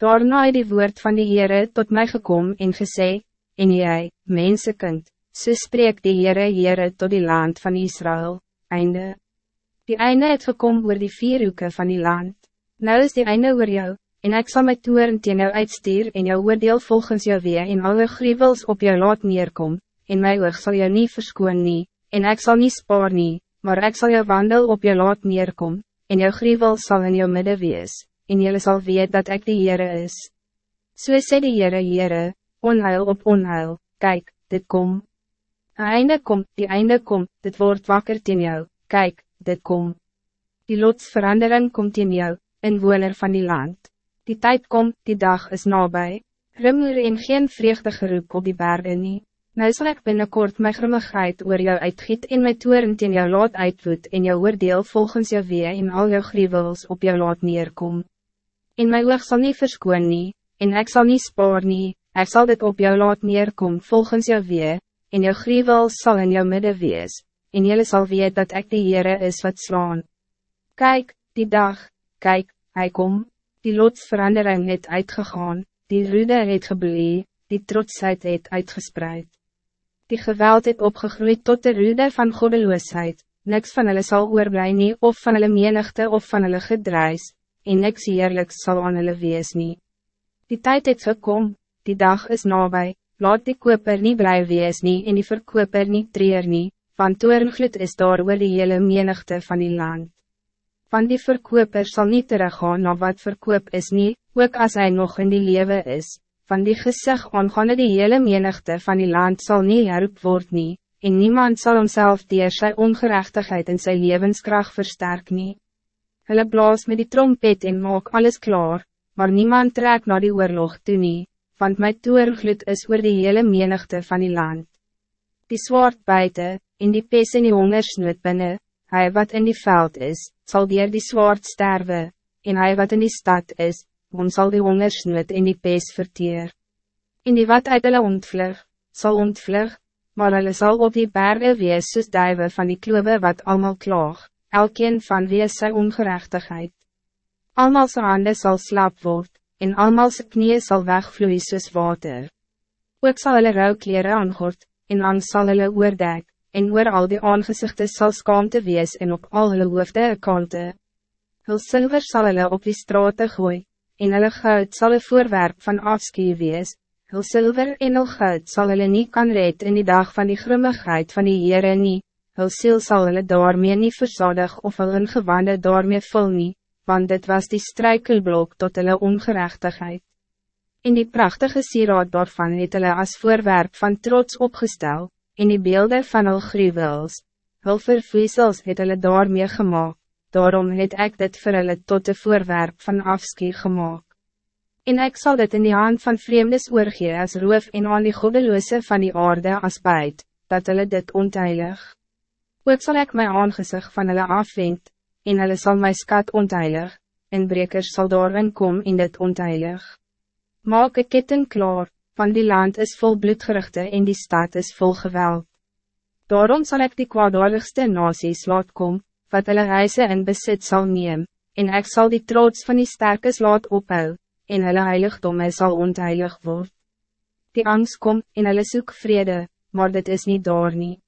Daarna het die woord van die Heere tot mij gekom en gesê, en jy, mensekind, so spreek die Heere Heere tot die land van Israël, einde. Die einde het gekom oor die vier hoeken van die land, nou is die einde oor jou, en ik zal my toeren teen jou uitstuur en jou oordeel volgens jou weer en alle gruwels op jou laat neerkom, en my oog sal jou niet verskoon nie, en ik zal niet spaar nie, maar ik zal jou wandel op jou laat neerkom, en jou gruwel zal in jou midden wees, en jylle sal weet dat ik de Heere is. So sê die Heere Heere, onheil op onheil, kijk, dit kom. Een einde kom, die einde kom, dit wordt wakker teen jou, kijk, dit kom. Die lotsverandering komt in jou, inwoner van die land. Die tijd komt, die dag is nabij. Rummer en geen vreugde geroep op die bergen nie. Nou sal ek binnenkort my grimmigheid oor jou uitgiet en my toeren teen jou laat uitvoet en jou oordeel volgens jou wee en al jou grievels op jou laat neerkom. En my oog sal nie verskoon nie, en ek sal nie spaar nie, ek sal dit op jou laat neerkom volgens jou wee, en jou grievels sal in jou midden wees, en jylle sal weet dat ik de Heere is wat slaan. Kijk, die dag, kijk, hij kom, die lotsverandering het uitgegaan, die rude het geblee, die trotsheid het uitgespreid. Die geweld het opgegroeid tot de rude van goddeloosheid, niks van hulle sal oorblij nie of van hulle menigte of van hulle gedruis, en niks eerlijks sal aan hulle wees nie. Die tijd het gekom, die dag is nabij, laat die koper niet blij wees nie en die verkoper niet treer nie, want toerengloed is daar oor die hele menigte van die land van die verkoper zal niet teruggaan na wat verkoop is niet, ook als hij nog in die leven is, van die gezeg aangaande die hele menigte van die land zal niet herroep word nie, en niemand zal homself dier sy ongerechtigheid en sy levenskracht versterk nie. Hulle blaas met die trompet en maak alles klaar, maar niemand trek naar die oorlog toe nie, want my toergloed is oor die hele menigte van die land. Die zwaard buiten, in die pes en die hongersnood binnen, hij wat in die veld is, zal dier die zwaard sterven, en hij wat in die stad is, ons zal die hongersnood in die pees verteer. In die wat uit hulle ontvlug, zal ontvlug, maar hulle zal op die bergen wees soos duive van die kloebe wat allemaal klaag, elkeen van wees sy ongerechtigheid. Almal sy hande sal slaap word, en almal sy knie sal wegvloeien soos water. Ook sal hulle rouwkleren aangord, en lang sal hulle oordek, en oor al die aangezichten sal skaamte wees en op al hulle hoofde kante. Hul silver sal hulle op die straten gooi, en hulle goud sal een voorwerp van afskie wees, hul silver en hul goud sal hulle nie kan red in die dag van die grimmigheid van die Heere nie, hul siel sal hulle daarmee nie verzadig of hul ingewande daarmee vul nie, want dit was die struikelblok tot hulle ongerechtigheid. In die prachtige sieraad daarvan het hulle as voorwerp van trots opgesteld en die beelden van hul gruwels, hul vervoesels het hulle daarmee gemaakt, daarom het ek dit vir hulle tot de voorwerp van afskie gemaakt. En ik zal dit in die hand van vreemdes oorgee as roof en aan die goddeloze van die aarde as buit, dat hulle dit onteilig. Ook zal ik mijn aangezicht van hulle afwend, en hulle sal my skat onteilig, en brekers sal daarin kom in dit onteilig. Maak een kitten klaar, van die land is vol bloedgerichte en die stad is vol geweld. Daarom zal ik die kwaadaardigste nasies laat kom, wat hulle reise in besit zal neem, en ik zal die trots van die sterkes laat ophou, en hulle heiligdomme sal ontheilig word. Die angst kom, en hulle soek vrede, maar dit is niet daar nie.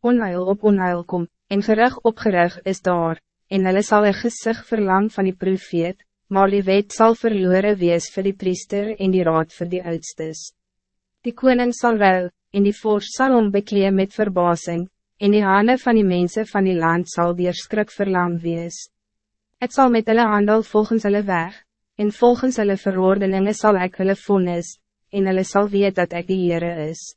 Onheil op onheil kom, en gerig op gerig is daar, en hulle sal een gezicht verlang van die profeet, maar die wet zal verloren wees voor die priester en die raad voor die oudstes. Die koning zal wel, en die vorst zal ombekleed met verbazing, en die handen van die mensen van die land zal die skrik verlam wees. Het zal met hulle handel volgens hulle weg, en volgens hulle verordeningen zal ik hulle vonnis, en hulle zal weet dat ik die Heere is.